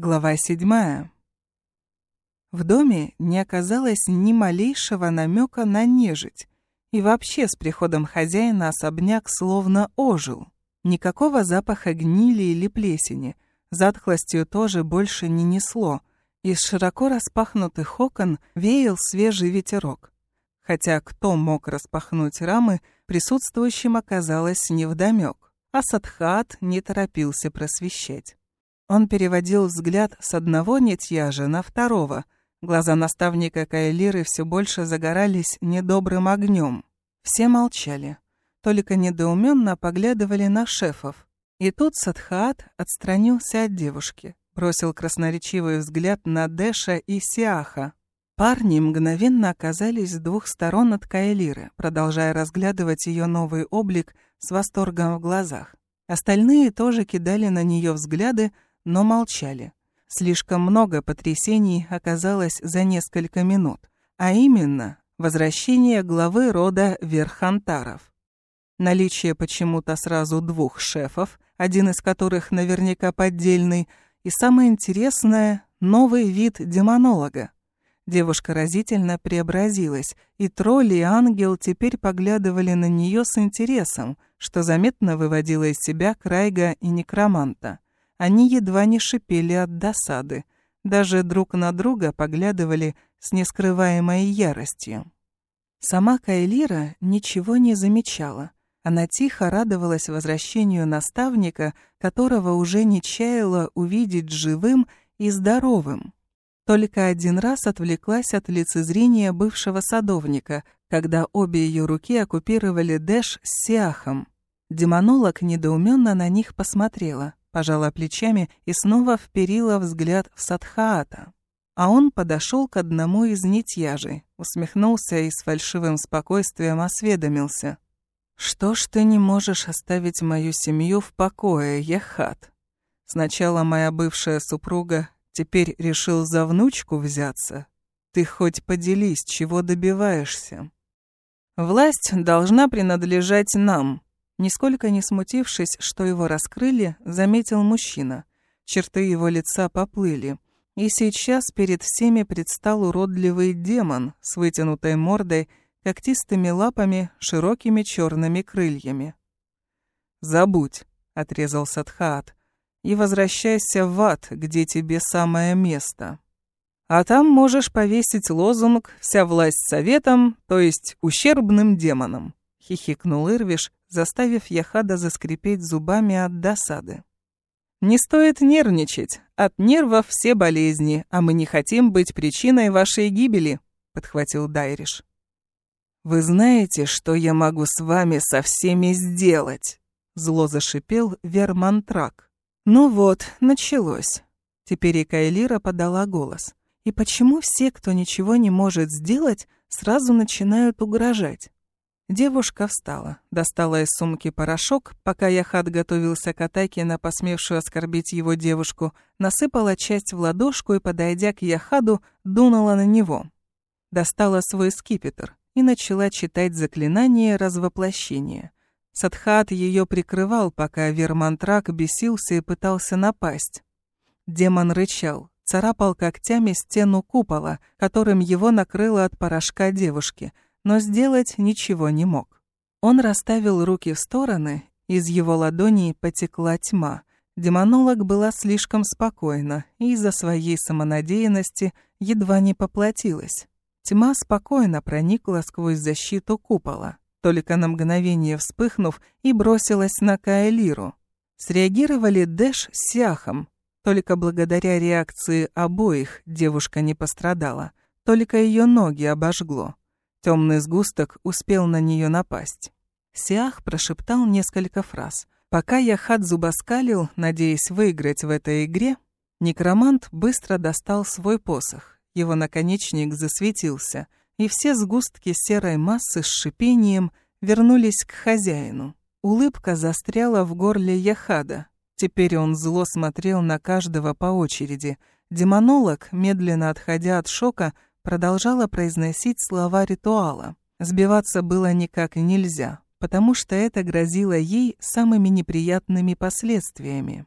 Глава седьмая. В доме не оказалось ни малейшего намека на нежить, и вообще с приходом хозяина особняк словно ожил. Никакого запаха гнили или плесени, затхлостью тоже больше не несло. Из широко распахнутых окон веял свежий ветерок. Хотя кто мог распахнуть рамы, присутствующим оказалось невдомёк, а Садхат не торопился просвещать. Он переводил взгляд с одного нитьяжа на второго. Глаза наставника Кайлиры все больше загорались недобрым огнем. Все молчали. Только недоуменно поглядывали на шефов. И тут Садхаат отстранился от девушки, бросил красноречивый взгляд на Дэша и Сиаха. Парни мгновенно оказались с двух сторон от Кайлиры, продолжая разглядывать ее новый облик с восторгом в глазах. Остальные тоже кидали на нее взгляды, но молчали. Слишком много потрясений оказалось за несколько минут, а именно возвращение главы рода Верхантаров. Наличие почему-то сразу двух шефов, один из которых наверняка поддельный, и самое интересное — новый вид демонолога. Девушка разительно преобразилась, и тролль и ангел теперь поглядывали на нее с интересом, что заметно выводило из себя Крайга и Некроманта. Они едва не шипели от досады, даже друг на друга поглядывали с нескрываемой яростью. Сама Кайлира ничего не замечала. Она тихо радовалась возвращению наставника, которого уже не чаяла увидеть живым и здоровым. Только один раз отвлеклась от лицезрения бывшего садовника, когда обе ее руки оккупировали Дэш с Сиахом. Демонолог недоуменно на них посмотрела пожала плечами и снова вперила взгляд в Садхаата. А он подошел к одному из нитьяжей, усмехнулся и с фальшивым спокойствием осведомился. «Что ж ты не можешь оставить мою семью в покое, Яхат? Сначала моя бывшая супруга, теперь решил за внучку взяться. Ты хоть поделись, чего добиваешься?» «Власть должна принадлежать нам», Нисколько не смутившись, что его раскрыли, заметил мужчина. Черты его лица поплыли. И сейчас перед всеми предстал уродливый демон с вытянутой мордой, когтистыми лапами, широкими черными крыльями. «Забудь», — отрезал Садхаат, — «и возвращайся в ад, где тебе самое место. А там можешь повесить лозунг «Вся власть советом», то есть ущербным демонам», — хихикнул Ирвиш, заставив Яхада заскрипеть зубами от досады. «Не стоит нервничать. От нервов все болезни, а мы не хотим быть причиной вашей гибели», — подхватил Дайриш. «Вы знаете, что я могу с вами со всеми сделать?» — зло зашипел Вермантрак. «Ну вот, началось». Теперь и Кайлира подала голос. «И почему все, кто ничего не может сделать, сразу начинают угрожать? Девушка встала, достала из сумки порошок, пока Яхат готовился к атаке на посмевшую оскорбить его девушку, насыпала часть в ладошку и, подойдя к Яхаду, дунула на него. Достала свой скипетр и начала читать заклинание развоплощения. Садхат ее прикрывал, пока Вермантрак бесился и пытался напасть. Демон рычал, царапал когтями стену купола, которым его накрыло от порошка девушки — но сделать ничего не мог. Он расставил руки в стороны, из его ладоней потекла тьма. Демонолог была слишком спокойна и из-за своей самонадеянности едва не поплатилась. Тьма спокойно проникла сквозь защиту купола, только на мгновение вспыхнув и бросилась на Каэлиру. Среагировали Дэш с Сяхом. Только благодаря реакции обоих девушка не пострадала, только ее ноги обожгло. Темный сгусток успел на нее напасть. Сиах прошептал несколько фраз. Пока Яхат зубоскалил, надеясь выиграть в этой игре, некромант быстро достал свой посох. Его наконечник засветился, и все сгустки серой массы с шипением вернулись к хозяину. Улыбка застряла в горле Яхада. Теперь он зло смотрел на каждого по очереди. Демонолог, медленно отходя от шока, продолжала произносить слова ритуала. Сбиваться было никак нельзя, потому что это грозило ей самыми неприятными последствиями.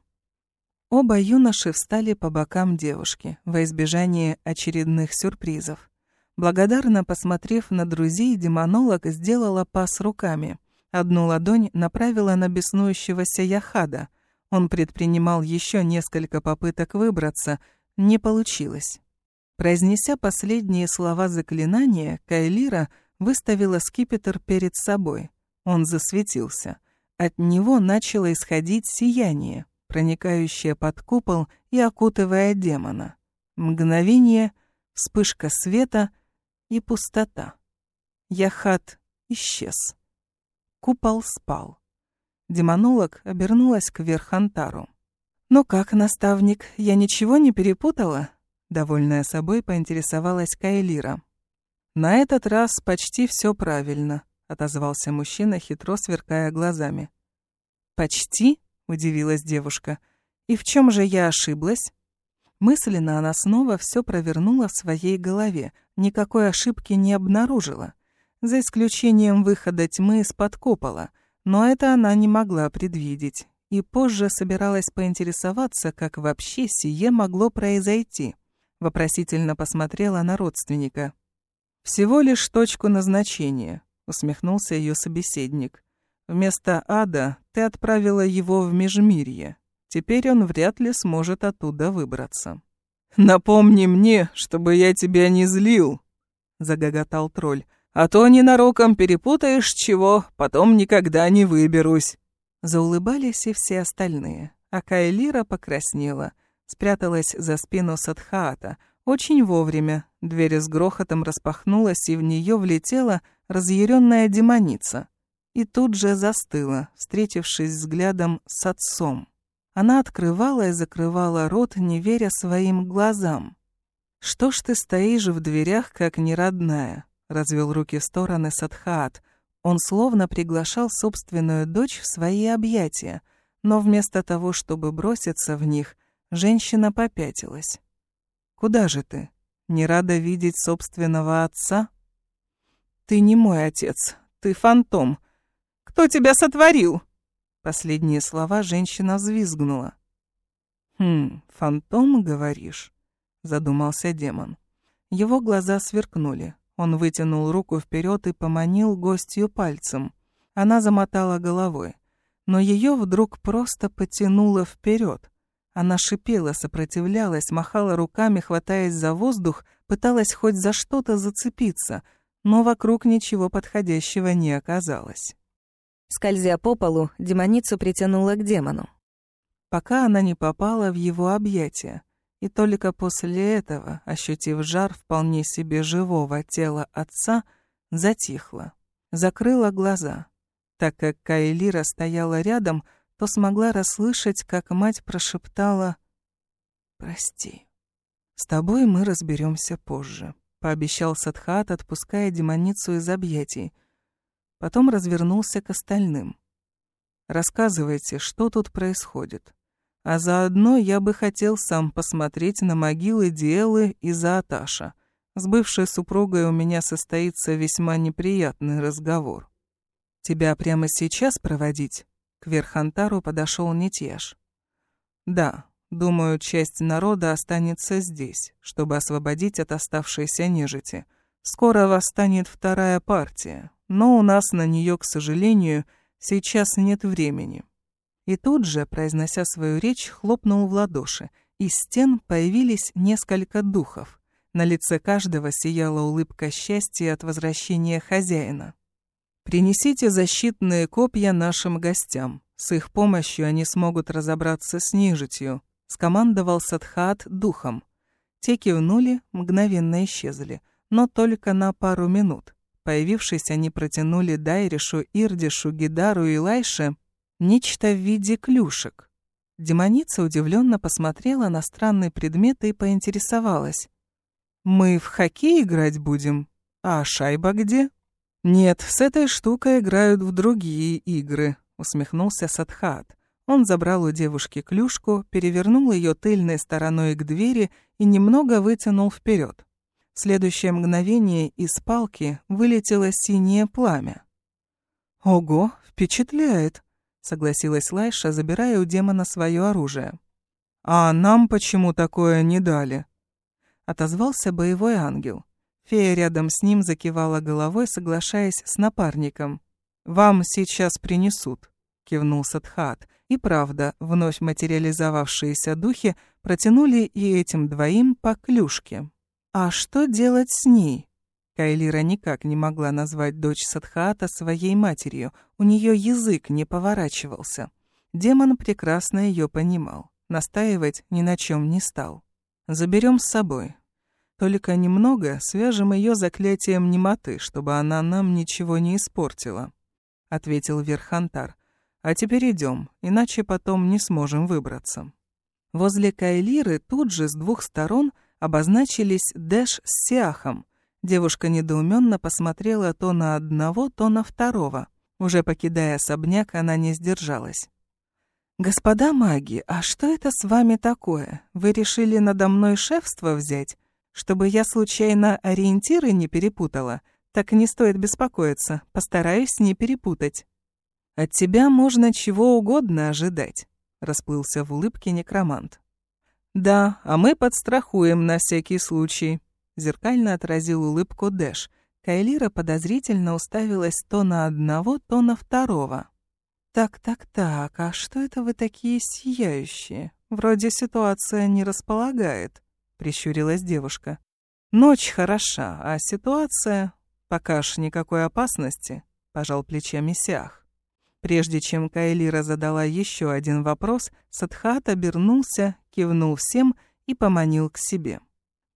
Оба юноши встали по бокам девушки во избежание очередных сюрпризов. Благодарно посмотрев на друзей, демонолог сделала пас руками. Одну ладонь направила на беснующегося Яхада. Он предпринимал еще несколько попыток выбраться. Не получилось. Произнеся последние слова заклинания, Кайлира выставила скипетр перед собой. Он засветился. От него начало исходить сияние проникающая под купол и окутывая демона. Мгновение, вспышка света и пустота. Яхат исчез. Купол спал. Демонолог обернулась к Верхантару. «Ну как, наставник, я ничего не перепутала?» Довольная собой поинтересовалась Кайлира. «На этот раз почти все правильно», — отозвался мужчина, хитро сверкая глазами. «Почти?» удивилась девушка. И в чем же я ошиблась? Мысленно она снова все провернула в своей голове, никакой ошибки не обнаружила, за исключением выхода тьмы из-под купола, но это она не могла предвидеть, и позже собиралась поинтересоваться, как вообще сие могло произойти. Вопросительно посмотрела на родственника. «Всего лишь точку назначения», — усмехнулся ее собеседник. Вместо ада ты отправила его в Межмирье. Теперь он вряд ли сможет оттуда выбраться. «Напомни мне, чтобы я тебя не злил», — загоготал тролль. «А то ненароком перепутаешь чего, потом никогда не выберусь». Заулыбались и все остальные, а Кайлира покраснела, спряталась за спину Садхаата. Очень вовремя дверь с грохотом распахнулась, и в нее влетела разъяренная демоница и тут же застыла, встретившись взглядом с отцом. Она открывала и закрывала рот, не веря своим глазам. «Что ж ты стоишь в дверях, как неродная?» — развел руки в стороны Садхаат. Он словно приглашал собственную дочь в свои объятия, но вместо того, чтобы броситься в них, женщина попятилась. «Куда же ты? Не рада видеть собственного отца?» «Ты не мой отец, ты фантом», кто тебя сотворил?» Последние слова женщина взвизгнула. «Хм, фантом, говоришь?» — задумался демон. Его глаза сверкнули. Он вытянул руку вперед и поманил гостью пальцем. Она замотала головой. Но ее вдруг просто потянуло вперед. Она шипела, сопротивлялась, махала руками, хватаясь за воздух, пыталась хоть за что-то зацепиться, но вокруг ничего подходящего не оказалось. Скользя по полу, демоницу притянула к демону. Пока она не попала в его объятия, и только после этого, ощутив жар вполне себе живого тела отца, затихла, закрыла глаза. Так как Кайлира стояла рядом, то смогла расслышать, как мать прошептала «Прости». «С тобой мы разберемся позже», — пообещал Садхат, отпуская демоницу из объятий, Потом развернулся к остальным. «Рассказывайте, что тут происходит. А заодно я бы хотел сам посмотреть на могилы Диэлы и Зааташа. С бывшей супругой у меня состоится весьма неприятный разговор. Тебя прямо сейчас проводить?» К Верхантару подошел Нитьяш. «Да, думаю, часть народа останется здесь, чтобы освободить от оставшейся нежити. Скоро восстанет вторая партия, но у нас на нее, к сожалению, сейчас нет времени». И тут же, произнося свою речь, хлопнул в ладоши. Из стен появились несколько духов. На лице каждого сияла улыбка счастья от возвращения хозяина. «Принесите защитные копья нашим гостям. С их помощью они смогут разобраться с нежитью», — скомандовал Садхаат духом. Те кивнули, мгновенно исчезли, но только на пару минут. Появившись, они протянули Дайришу, Ирдишу, Гидару и Лайше нечто в виде клюшек. Демоница удивленно посмотрела на странный предмет и поинтересовалась. «Мы в хоккей играть будем? А шайба где?» «Нет, с этой штукой играют в другие игры», — усмехнулся Садхат. Он забрал у девушки клюшку, перевернул ее тыльной стороной к двери и немного вытянул вперед. В следующее мгновение из палки вылетело синее пламя. «Ого, впечатляет!» — согласилась Лайша, забирая у демона свое оружие. «А нам почему такое не дали?» Отозвался боевой ангел. Фея рядом с ним закивала головой, соглашаясь с напарником. «Вам сейчас принесут», — кивнул Садхат. И правда, вновь материализовавшиеся духи протянули и этим двоим по клюшке. А что делать с ней? Кайлира никак не могла назвать дочь Садхаата своей матерью, у нее язык не поворачивался. Демон прекрасно ее понимал, настаивать ни на чем не стал. Заберем с собой. Только немного свяжем ее заклятием немоты, чтобы она нам ничего не испортила, ответил Верхантар. А теперь идем, иначе потом не сможем выбраться. Возле Кайлиры тут же с двух сторон обозначились Дэш с Сиахом, Девушка недоуменно посмотрела то на одного, то на второго. Уже покидая особняк, она не сдержалась. «Господа маги, а что это с вами такое? Вы решили надо мной шефство взять? Чтобы я случайно ориентиры не перепутала? Так не стоит беспокоиться, постараюсь не перепутать». «От тебя можно чего угодно ожидать», — расплылся в улыбке некромант. «Да, а мы подстрахуем на всякий случай», Зеркально отразил улыбку Дэш. Кайлира подозрительно уставилась то на одного, то на второго. «Так-так-так, а что это вы такие сияющие? Вроде ситуация не располагает», — прищурилась девушка. «Ночь хороша, а ситуация...» «Пока ж никакой опасности», — пожал плечами Сях. Прежде чем Кайлира задала еще один вопрос, Садхат обернулся, кивнул всем и поманил к себе.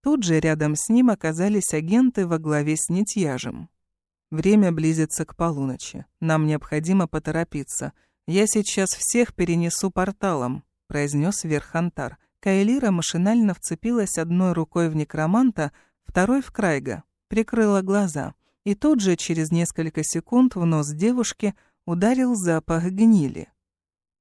Тут же рядом с ним оказались агенты во главе с Нитьяжем. Время близится к полуночи. Нам необходимо поторопиться. Я сейчас всех перенесу порталом, произнес Верхантар. Кайлира машинально вцепилась одной рукой в некроманта, второй в Крайга, прикрыла глаза. И тут же, через несколько секунд, в нос девушки ударил запах гнили.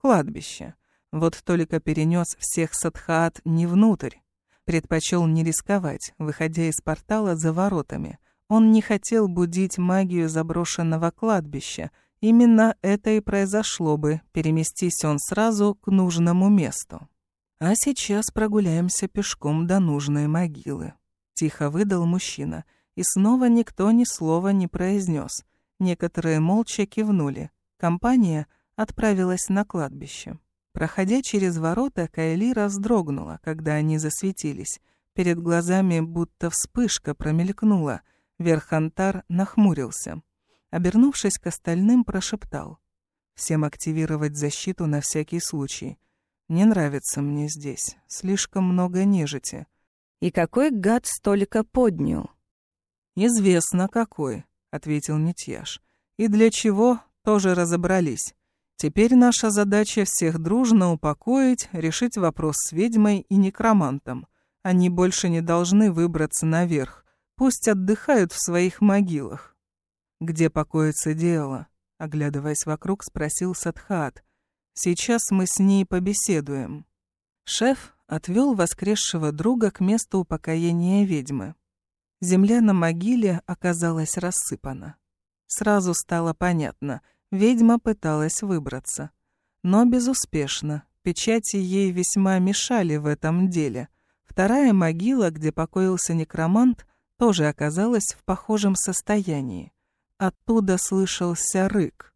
Кладбище. Вот только перенес всех садхаат не внутрь, предпочел не рисковать, выходя из портала за воротами. Он не хотел будить магию заброшенного кладбища. Именно это и произошло бы, переместись он сразу к нужному месту. А сейчас прогуляемся пешком до нужной могилы. Тихо выдал мужчина, и снова никто ни слова не произнес. Некоторые молча кивнули. Компания отправилась на кладбище. Проходя через ворота, Кайли раздрогнула, когда они засветились. Перед глазами будто вспышка промелькнула. Верхантар нахмурился. Обернувшись к остальным, прошептал. «Всем активировать защиту на всякий случай. Не нравится мне здесь. Слишком много нежити». «И какой гад столько поднял?» «Известно какой», — ответил Нитьяш. «И для чего, тоже разобрались. Теперь наша задача всех дружно упокоить, решить вопрос с ведьмой и некромантом. Они больше не должны выбраться наверх. Пусть отдыхают в своих могилах. Где покоится дело? Оглядываясь вокруг, спросил Садхат. Сейчас мы с ней побеседуем. Шеф отвел воскресшего друга к месту упокоения ведьмы. Земля на могиле оказалась рассыпана. Сразу стало понятно — Ведьма пыталась выбраться. Но безуспешно. Печати ей весьма мешали в этом деле. Вторая могила, где покоился некромант, тоже оказалась в похожем состоянии. Оттуда слышался рык.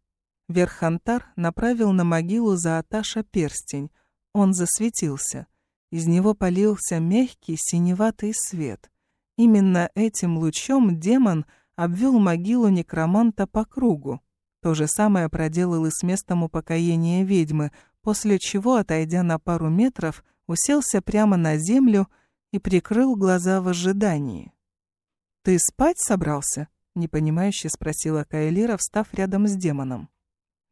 Верхантар направил на могилу за Аташа перстень. Он засветился. Из него полился мягкий синеватый свет. Именно этим лучом демон обвел могилу некроманта по кругу. То же самое проделал и с местом упокоения ведьмы, после чего, отойдя на пару метров, уселся прямо на землю и прикрыл глаза в ожидании. «Ты спать собрался?» — непонимающе спросила Кайлира, встав рядом с демоном.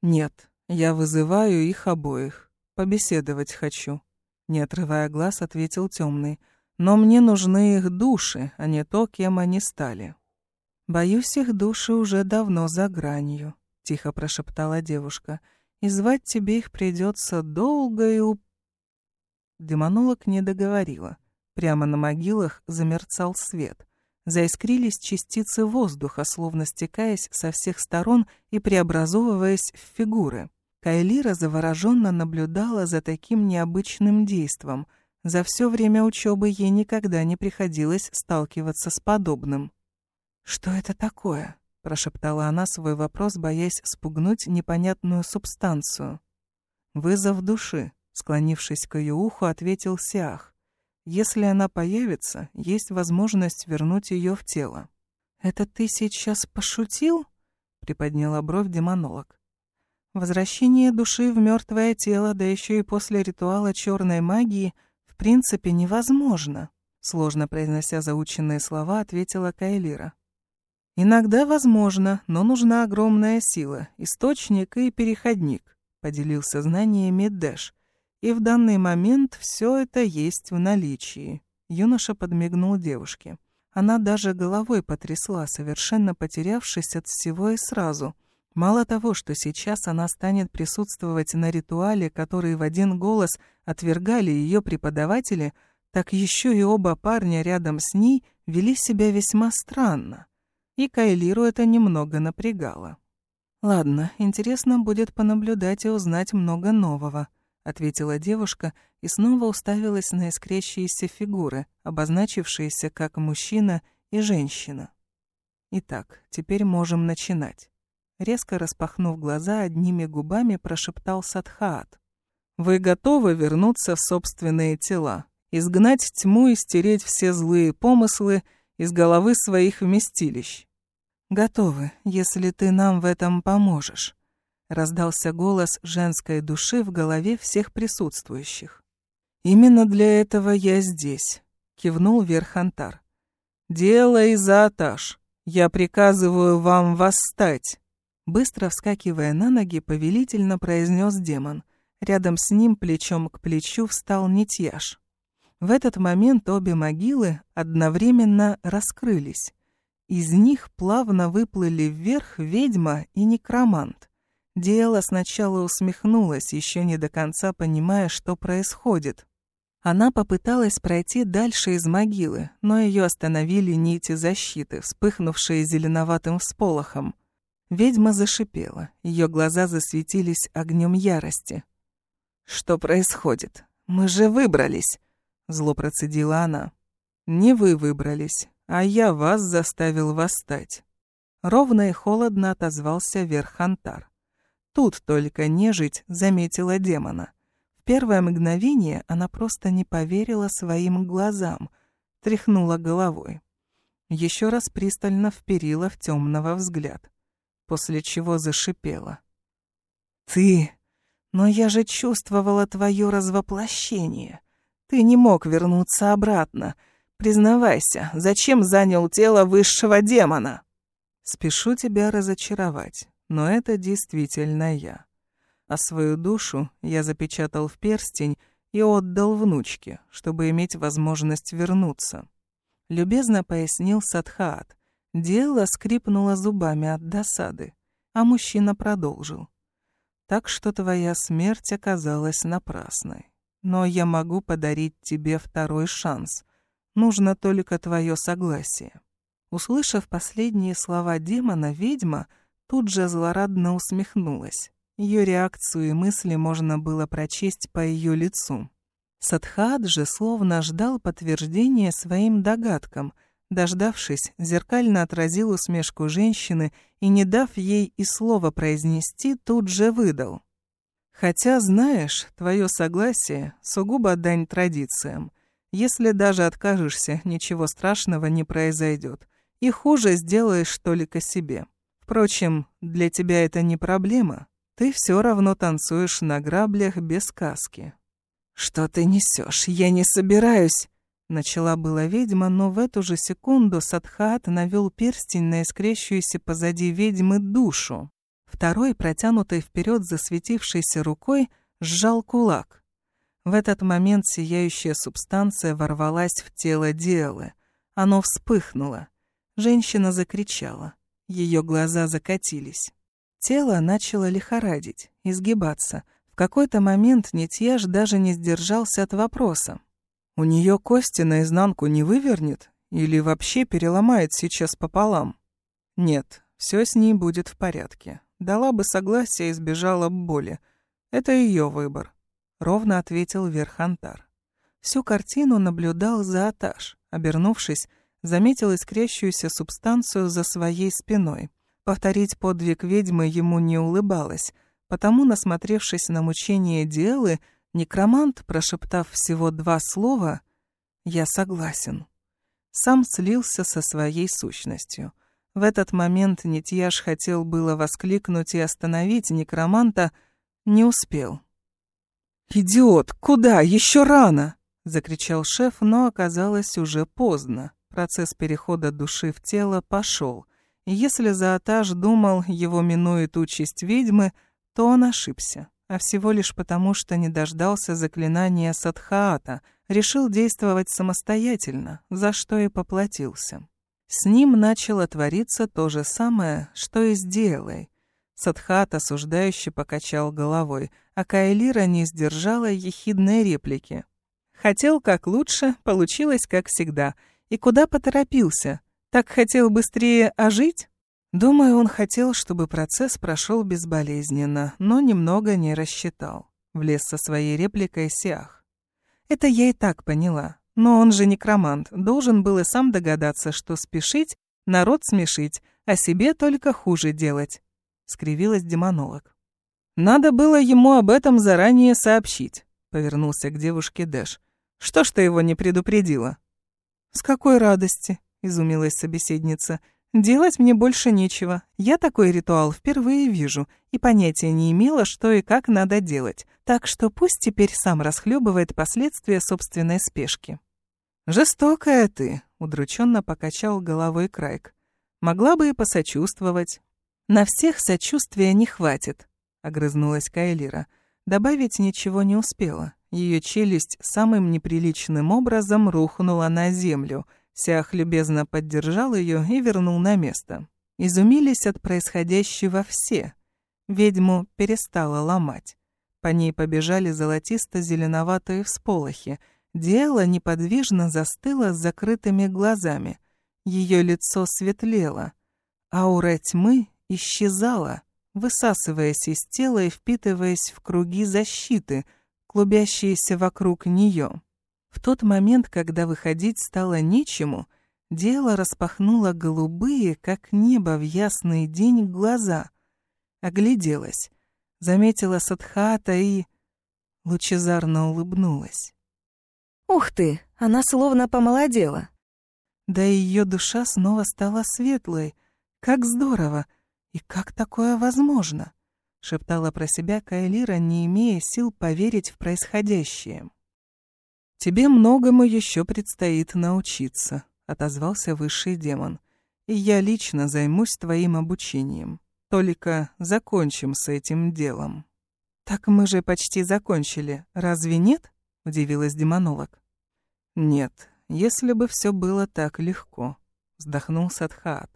«Нет, я вызываю их обоих. Побеседовать хочу», — не отрывая глаз, ответил темный. «Но мне нужны их души, а не то, кем они стали». «Боюсь, их души уже давно за гранью», тихо прошептала девушка. «И звать тебе их придется долго и уп...» Демонолог не договорила. Прямо на могилах замерцал свет. Заискрились частицы воздуха, словно стекаясь со всех сторон и преобразовываясь в фигуры. Кайлира завороженно наблюдала за таким необычным действом. За все время учебы ей никогда не приходилось сталкиваться с подобным. «Что это такое?» — прошептала она свой вопрос, боясь спугнуть непонятную субстанцию. «Вызов души», — склонившись к ее уху, ответил Сиах. «Если она появится, есть возможность вернуть ее в тело». «Это ты сейчас пошутил?» — приподняла бровь демонолог. Возвращение души в мертвое тело, да еще и после ритуала черной магии, в принципе невозможно, сложно произнося заученные слова, ответила Кайлира. Иногда возможно, но нужна огромная сила, источник и переходник, поделился знаниями Дэш. И в данный момент все это есть в наличии. Юноша подмигнул девушке. Она даже головой потрясла, совершенно потерявшись от всего и сразу — Мало того, что сейчас она станет присутствовать на ритуале, который в один голос отвергали ее преподаватели, так еще и оба парня рядом с ней вели себя весьма странно. И Кайлиру это немного напрягало. «Ладно, интересно будет понаблюдать и узнать много нового», — ответила девушка и снова уставилась на искрящиеся фигуры, обозначившиеся как мужчина и женщина. «Итак, теперь можем начинать». Резко распахнув глаза, одними губами прошептал Садхаат. «Вы готовы вернуться в собственные тела, изгнать тьму и стереть все злые помыслы из головы своих вместилищ?» «Готовы, если ты нам в этом поможешь», — раздался голос женской души в голове всех присутствующих. «Именно для этого я здесь», — кивнул Верхантар. «Дело из Аташ. Я приказываю вам восстать». Быстро вскакивая на ноги, повелительно произнес демон. Рядом с ним плечом к плечу встал Нитьяш. В этот момент обе могилы одновременно раскрылись. Из них плавно выплыли вверх ведьма и некромант. Диэла сначала усмехнулась, еще не до конца понимая, что происходит. Она попыталась пройти дальше из могилы, но ее остановили нити защиты, вспыхнувшие зеленоватым всполохом. Ведьма зашипела, ее глаза засветились огнем ярости. «Что происходит? Мы же выбрались!» — зло процедила она. «Не вы выбрались, а я вас заставил восстать». Ровно и холодно отозвался Верхантар. Тут только нежить заметила демона. В первое мгновение она просто не поверила своим глазам, тряхнула головой. Еще раз пристально вперила в темного взгляд после чего зашипела. «Ты! Но я же чувствовала твое развоплощение. Ты не мог вернуться обратно. Признавайся, зачем занял тело высшего демона?» «Спешу тебя разочаровать, но это действительно я. А свою душу я запечатал в перстень и отдал внучке, чтобы иметь возможность вернуться», — любезно пояснил Садхаат. Дело скрипнуло зубами от досады, а мужчина продолжил. «Так что твоя смерть оказалась напрасной. Но я могу подарить тебе второй шанс. Нужно только твое согласие». Услышав последние слова демона, ведьма тут же злорадно усмехнулась. Ее реакцию и мысли можно было прочесть по ее лицу. Садхад же словно ждал подтверждения своим догадкам — Дождавшись, зеркально отразил усмешку женщины и, не дав ей и слова произнести, тут же выдал. «Хотя, знаешь, твое согласие — сугубо дань традициям. Если даже откажешься, ничего страшного не произойдет. И хуже сделаешь только себе. Впрочем, для тебя это не проблема. Ты все равно танцуешь на граблях без сказки». «Что ты несешь? Я не собираюсь...» Начала была ведьма, но в эту же секунду Садхаат навел перстень на искрящуюся позади ведьмы душу. Второй, протянутой вперед засветившейся рукой, сжал кулак. В этот момент сияющая субстанция ворвалась в тело Диэлы. Оно вспыхнуло. Женщина закричала. Ее глаза закатились. Тело начало лихорадить, изгибаться. В какой-то момент Нитьяж даже не сдержался от вопроса. У нее кости наизнанку не вывернет или вообще переломает сейчас пополам? Нет, все с ней будет в порядке. Дала бы согласие и избежала боли. Это ее выбор, ровно ответил Верхантар. Всю картину наблюдал за Аташ. Обернувшись, заметил искрящуюся субстанцию за своей спиной. Повторить подвиг ведьмы ему не улыбалось, потому, насмотревшись на мучение Диэлы, некромант, прошептав всего два слова «Я согласен», сам слился со своей сущностью. В этот момент Нитьяш хотел было воскликнуть и остановить некроманта, не успел. «Идиот, куда? Еще рано!» — закричал шеф, но оказалось уже поздно. Процесс перехода души в тело пошел. Если Заатаж думал, его минует участь ведьмы, то он ошибся. А всего лишь потому, что не дождался заклинания Садхаата, решил действовать самостоятельно, за что и поплатился. С ним начало твориться то же самое, что и с Диэлой. Садхат осуждающе покачал головой, а Кайлира не сдержала ехидной реплики. Хотел как лучше, получилось как всегда — и куда поторопился? Так хотел быстрее ожить? Думаю, он хотел, чтобы процесс прошел безболезненно, но немного не рассчитал. Влез со своей репликой Сиах. Это я и так поняла. Но он же некромант, должен был и сам догадаться, что спешить, народ смешить, а себе только хуже делать. Скривилась демонолог. Надо было ему об этом заранее сообщить, повернулся к девушке Дэш. Что ж ты его не предупредила? «С какой радости?» — изумилась собеседница. «Делать мне больше нечего. Я такой ритуал впервые вижу и понятия не имела, что и как надо делать. Так что пусть теперь сам расхлебывает последствия собственной спешки». «Жестокая ты», — удрученно покачал головой Крайк. «Могла бы и посочувствовать». «На всех сочувствия не хватит», — огрызнулась Кайлира. Добавить ничего не успела. Ее челюсть самым неприличным образом рухнула на землю. Сях любезно поддержал ее и вернул на место. Изумились от происходящего все. Ведьму перестала ломать. По ней побежали золотисто-зеленоватые всполохи. Диэла неподвижно застыла с закрытыми глазами. Ее лицо светлело. Аура тьмы исчезала, высасываясь из тела и впитываясь в круги защиты — клубящиеся вокруг нее. В тот момент, когда выходить стало нечему, дело распахнуло голубые, как небо в ясный день, глаза. Огляделась, заметила Садхата и... лучезарно улыбнулась. «Ух ты, она словно помолодела!» Да и ее душа снова стала светлой. Как здорово! И как такое возможно? — шептала про себя Кайлира, не имея сил поверить в происходящее. «Тебе многому еще предстоит научиться», — отозвался высший демон. «И я лично займусь твоим обучением. Только закончим с этим делом». «Так мы же почти закончили, разве нет?» — удивилась демонолог. «Нет, если бы все было так легко», — вздохнул Садхаат.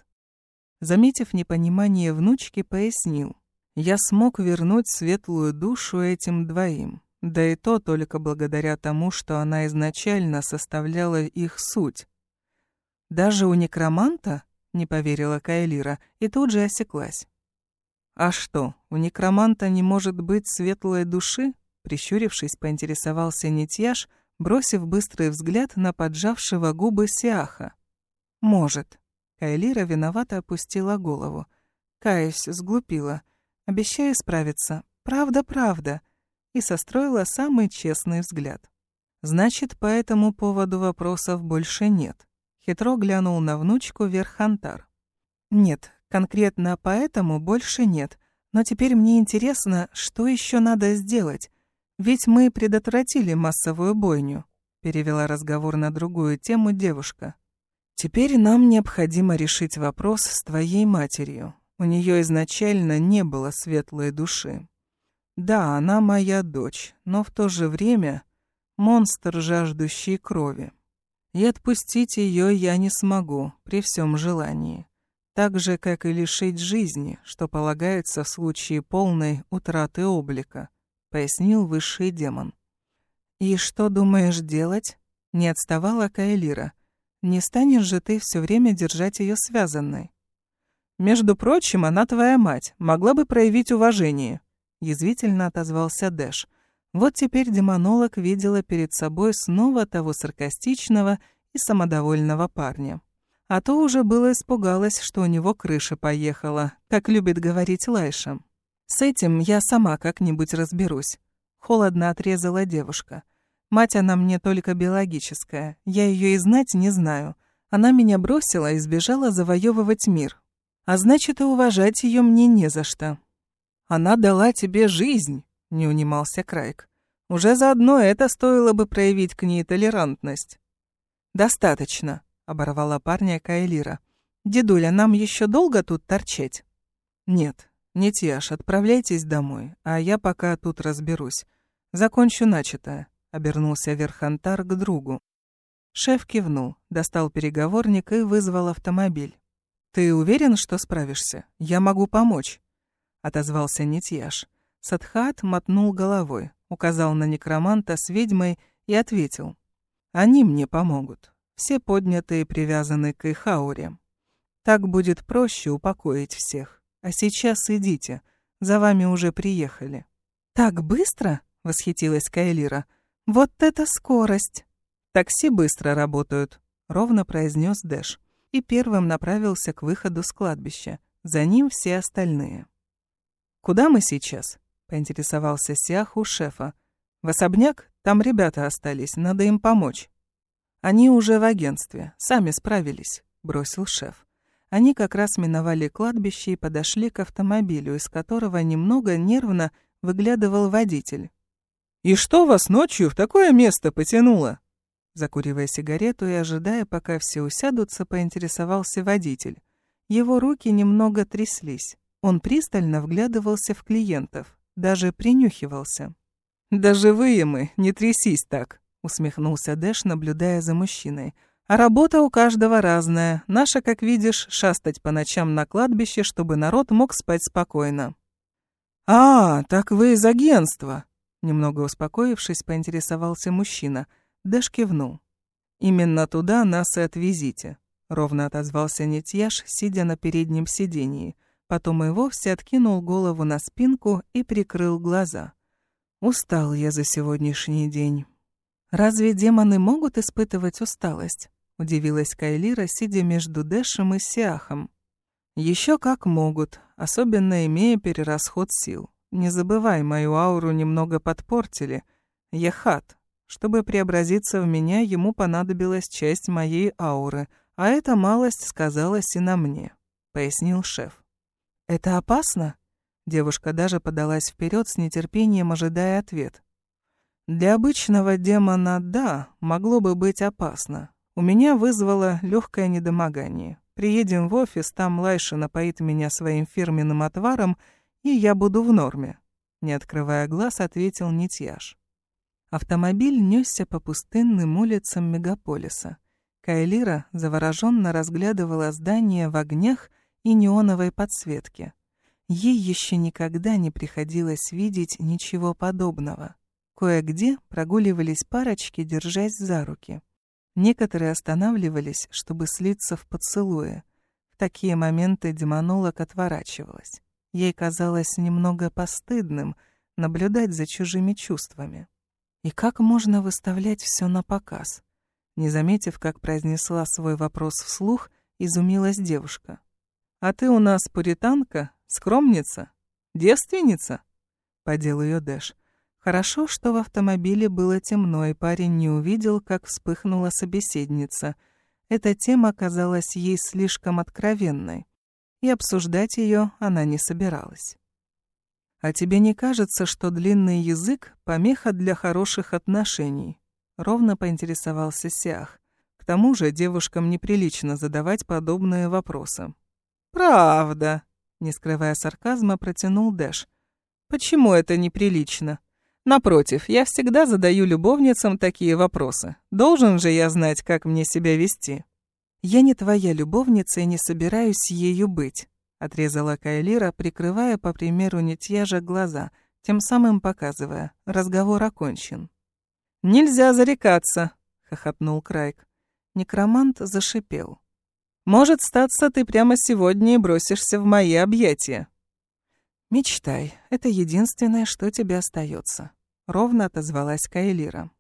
Заметив непонимание внучки, пояснил я смог вернуть светлую душу этим двоим. Да и то только благодаря тому, что она изначально составляла их суть. «Даже у некроманта?» — не поверила Кайлира и тут же осеклась. «А что, у некроманта не может быть светлой души?» Прищурившись, поинтересовался Нитьяш, бросив быстрый взгляд на поджавшего губы Сиаха. «Может». Кайлира виновато опустила голову. Каюсь, сглупила. Обещаю справиться. Правда, правда. И состроила самый честный взгляд. Значит, по этому поводу вопросов больше нет. Хитро глянул на внучку Верхантар. Нет, конкретно поэтому больше нет. Но теперь мне интересно, что еще надо сделать. Ведь мы предотвратили массовую бойню. Перевела разговор на другую тему девушка. Теперь нам необходимо решить вопрос с твоей матерью. У нее изначально не было светлой души. Да, она моя дочь, но в то же время монстр, жаждущий крови. И отпустить ее я не смогу при всем желании. Так же, как и лишить жизни, что полагается в случае полной утраты облика, пояснил высший демон. «И что думаешь делать?» — не отставала Кайлира. «Не станешь же ты все время держать ее связанной?» Между прочим, она твоя мать, могла бы проявить уважение. язвительно отозвался Дэш. Вот теперь демонолог видела перед собой снова того саркастичного и самодовольного парня. А то уже было испугалась, что у него крыша поехала, как любит говорить Лайша. «С этим я сама как-нибудь разберусь», — холодно отрезала девушка. «Мать она мне только биологическая, я ее и знать не знаю. Она меня бросила и сбежала завоевывать мир. А значит, и уважать ее мне не за что». «Она дала тебе жизнь», — не унимался Крайк. «Уже заодно это стоило бы проявить к ней толерантность». «Достаточно», — оборвала парня Кайлира. «Дедуля, нам еще долго тут торчать?» «Нет, не Тьяш, отправляйтесь домой, а я пока тут разберусь. Закончу начатое», — обернулся Верхантар к другу. Шеф кивнул, достал переговорник и вызвал автомобиль. «Ты уверен, что справишься? Я могу помочь», — отозвался Нитьяш. Садхат мотнул головой, указал на некроманта с ведьмой и ответил. Они мне помогут. Все поднятые привязаны к их ауре. Так будет проще упокоить всех. А сейчас идите. За вами уже приехали». «Так быстро?» — восхитилась Кайлира. «Вот это скорость!» «Такси быстро работают», — ровно произнес Дэш. И первым направился к выходу с кладбища. За ним все остальные. «Куда мы сейчас?» — поинтересовался Сиах у шефа. «В особняк? Там ребята остались, надо им помочь». «Они уже в агентстве, сами справились», — бросил шеф. Они как раз миновали кладбище и подошли к автомобилю, из которого немного нервно выглядывал водитель. «И что вас ночью в такое место потянуло?» Закуривая сигарету и ожидая, пока все усядутся, поинтересовался водитель. Его руки немного тряслись. Он пристально вглядывался в клиентов, даже принюхивался. «Да живые мы, не трясись так», — усмехнулся Дэш, наблюдая за мужчиной. «А работа у каждого разная. Наша, как видишь, шастать по ночам на кладбище, чтобы народ мог спать спокойно». «А, так вы из агентства», — немного успокоившись, поинтересовался мужчина. Дэш кивнул. «Именно туда нас и отвезите», — ровно отозвался Нитьяш, сидя на переднем сидении. Потом и вовсе откинул голову на спинку и прикрыл глаза. Устал я за сегодняшний день. Разве демоны могут испытывать усталость? Удивилась Кайлира, сидя между Дэшем и Сиахом. Еще как могут, особенно имея перерасход сил. Не забывай, мою ауру немного подпортили. Я хат. Чтобы преобразиться в меня, ему понадобилась часть моей ауры, а эта малость сказалась и на мне, пояснил шеф. Это опасно? Девушка даже подалась вперед с нетерпением, ожидая ответ. Для обычного демона да, могло бы быть опасно. У меня вызвало легкое недомогание. Приедем в офис, там Лайша напоит меня своим фирменным отваром, и я буду в норме. Не открывая глаз, ответил Нитьяш. Автомобиль несся по пустынным улицам мегаполиса. Кайлира завороженно разглядывала здания в огнях и неоновой подсветке. Ей еще никогда не приходилось видеть ничего подобного. Кое-где прогуливались парочки, держась за руки. Некоторые останавливались, чтобы слиться в поцелуе. В такие моменты демонолог отворачивалась. Ей казалось немного постыдным наблюдать за чужими чувствами. И как можно выставлять все на показ? Не заметив, как произнесла свой вопрос вслух, изумилась девушка. «А ты у нас пуританка?» Скромница? Девственница?» — подел ее Дэш. Хорошо, что в автомобиле было темно, и парень не увидел, как вспыхнула собеседница. Эта тема казалась ей слишком откровенной, и обсуждать ее она не собиралась. «А тебе не кажется, что длинный язык — помеха для хороших отношений?» — ровно поинтересовался Сиах. К тому же девушкам неприлично задавать подобные вопросы. «Правда», не скрывая сарказма, протянул Дэш. «Почему это неприлично? Напротив, я всегда задаю любовницам такие вопросы. Должен же я знать, как мне себя вести». «Я не твоя любовница и не собираюсь ею быть», — отрезала Кайлира, прикрывая, по примеру Нитьяжа, глаза, тем самым показывая, разговор окончен. «Нельзя зарекаться», — хохотнул Крайк. Некромант зашипел. Может, статься ты прямо сегодня и бросишься в мои объятия. «Мечтай, это единственное, что тебе остается», — ровно отозвалась Кайлира.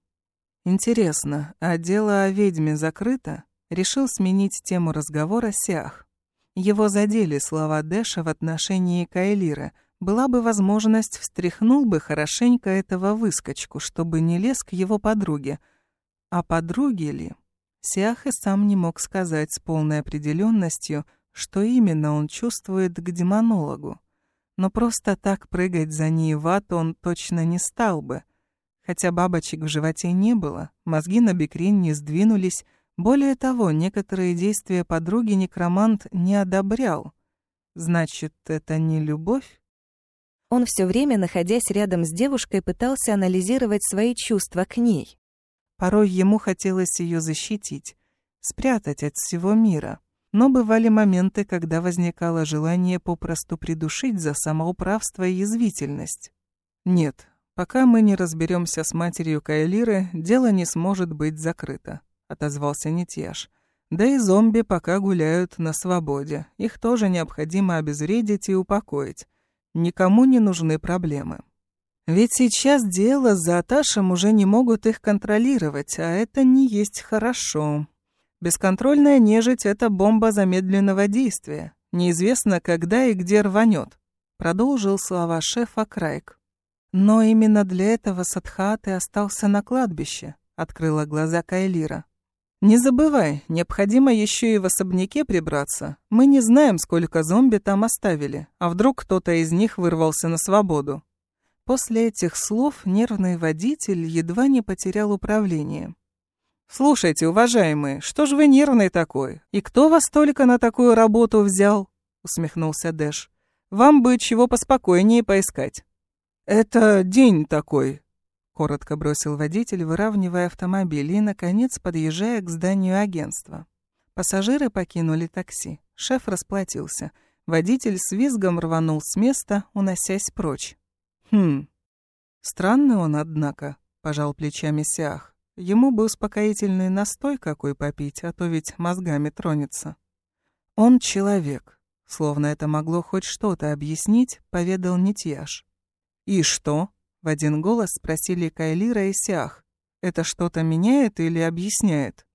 «Интересно, а дело о ведьме закрыто?» Решил сменить тему разговора Сиах. Его задели слова Дэша в отношении Кайлира. Была бы возможность, встряхнул бы хорошенько этого выскочку, чтобы не лез к его подруге. А подруги ли? Сиах и сам не мог сказать с полной определенностью, что именно он чувствует к демонологу. Но просто так прыгать за ней в ад он точно не стал бы. Хотя бабочек в животе не было, мозги на бекрень не сдвинулись, более того, некоторые действия подруги некромант не одобрял. Значит, это не любовь? Он все время, находясь рядом с девушкой, пытался анализировать свои чувства к ней. Порой ему хотелось ее защитить, спрятать от всего мира. Но бывали моменты, когда возникало желание попросту придушить за самоуправство и язвительность. Нет, пока мы не разберемся с матерью Кайлиры, дело не сможет быть закрыто, отозвался Нитьяш. Да и зомби пока гуляют на свободе. Их тоже необходимо обезвредить и упокоить. Никому не нужны проблемы. Ведь сейчас дело за Аташем уже не могут их контролировать, а это не есть хорошо. Бесконтрольная нежить — это бомба замедленного действия. Неизвестно, когда и где рванет. Продолжил слова шефа Крайк. Но именно для этого Садхаат и остался на кладбище, открыла глаза Кайлира. Не забывай, необходимо еще и в особняке прибраться. Мы не знаем, сколько зомби там оставили, а вдруг кто-то из них вырвался на свободу. После этих слов нервный водитель едва не потерял управление. «Слушайте, уважаемые, что ж вы нервный такой? И кто вас только на такую работу взял?» — усмехнулся Дэш. «Вам бы чего поспокойнее поискать». «Это день такой», — коротко бросил водитель, выравнивая автомобиль и, наконец, подъезжая к зданию агентства. Пассажиры покинули такси. Шеф расплатился. Водитель с визгом рванул с места, уносясь прочь. «Хм. Странный он, однако», — пожал плечами Сиах. «Ему бы успокоительный настой какой попить, а то ведь мозгами тронется». «Он человек», — словно это могло хоть что-то объяснить, поведал Нитьяш. «И что?» — в один голос спросили Кайлира и Сиах. «Это что-то меняет или объясняет?»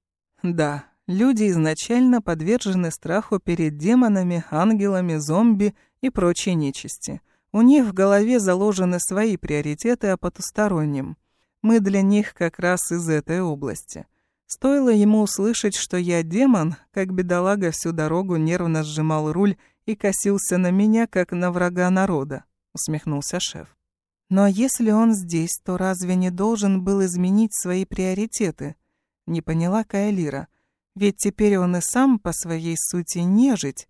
«Да, люди изначально подвержены страху перед демонами, ангелами, зомби и прочей нечисти». У них в голове заложены свои приоритеты о потустороннем. Мы для них как раз из этой области. Стоило ему услышать, что я демон, как бедолага всю дорогу нервно сжимал руль и косился на меня, как на врага народа, усмехнулся шеф. Но если он здесь, то разве не должен был изменить свои приоритеты? Не поняла Кайлира. Ведь теперь он и сам по своей сути нежить.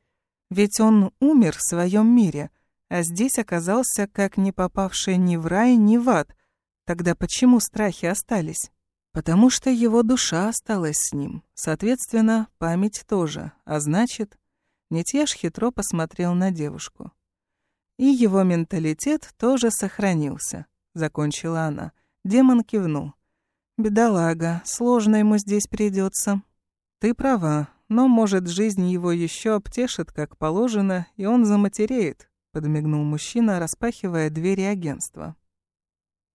Ведь он умер в своем мире, а здесь оказался как не попавший ни в рай, ни в ад. Тогда почему страхи остались? Потому что его душа осталась с ним, соответственно, память тоже, а значит... Нетьяш хитро посмотрел на девушку. И его менталитет тоже сохранился, закончила она. Демон кивнул. Бедолага, сложно ему здесь придется. Ты права, но, может, жизнь его еще обтешит, как положено, и он заматереет, подмигнул мужчина, распахивая двери агентства.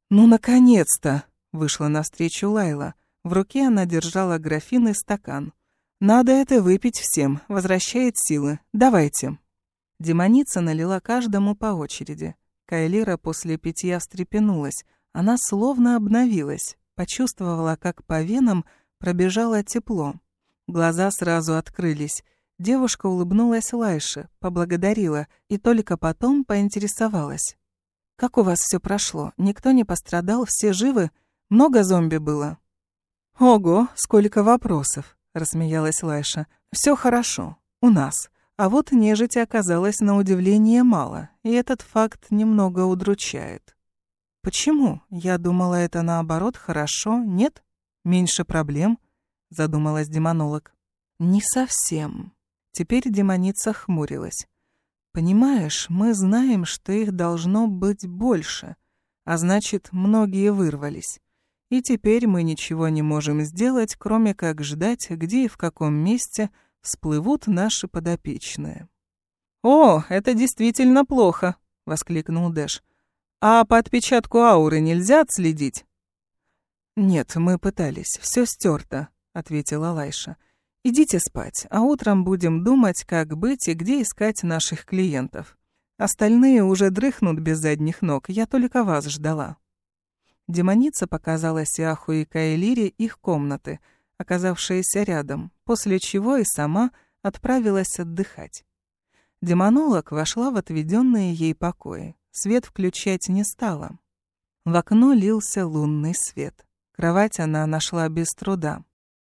«Ну, наконец-то!» — вышла навстречу Лайла. В руке она держала графин и стакан. «Надо это выпить всем, возвращает силы. Давайте». Демоница налила каждому по очереди. Кайлира после питья встрепенулась. Она словно обновилась, почувствовала, как по венам пробежало тепло. Глаза сразу открылись. Девушка улыбнулась Лайше, поблагодарила и только потом поинтересовалась. «Как у вас все прошло? Никто не пострадал? Все живы? Много зомби было?» «Ого, сколько вопросов!» — рассмеялась Лайша. Все хорошо. У нас. А вот нежити оказалось на удивление мало, и этот факт немного удручает. Почему? Я думала, это наоборот хорошо. Нет? Меньше проблем? Задумалась демонолог. Не совсем. Теперь демоница хмурилась. «Понимаешь, мы знаем, что их должно быть больше, а значит, многие вырвались. И теперь мы ничего не можем сделать, кроме как ждать, где и в каком месте всплывут наши подопечные». «О, это действительно плохо», —— воскликнул Дэш. «А по отпечатку ауры нельзя отследить?» «Нет, мы пытались, все стерто», — ответила Лайша. «Идите спать, а утром будем думать, как быть и где искать наших клиентов. Остальные уже дрыхнут без задних ног, я только вас ждала». Демоница показала Сиаху и Каэлире их комнаты, оказавшиеся рядом, после чего и сама отправилась отдыхать. Демонолог вошла в отведенные ей покои. Свет включать не стала. В окно лился лунный свет. Кровать она нашла без труда.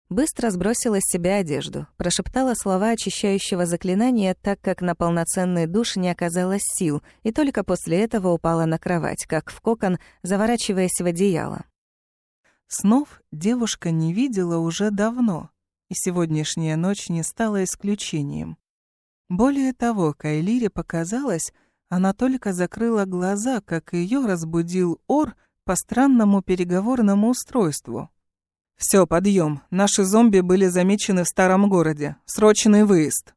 Быстро сбросила с себя одежду, прошептала слова очищающего заклинания, так как на полноценный душ не оказалось сил, и только после этого упала на кровать, как в кокон, заворачиваясь в одеяло. Снов девушка не видела уже давно, и сегодняшняя ночь не стала исключением. Более того, Кайлире показалось, она только закрыла глаза, как ее разбудил Ор по странному переговорному устройству. «Все, подъем. Наши зомби были замечены в старом городе. Срочный выезд».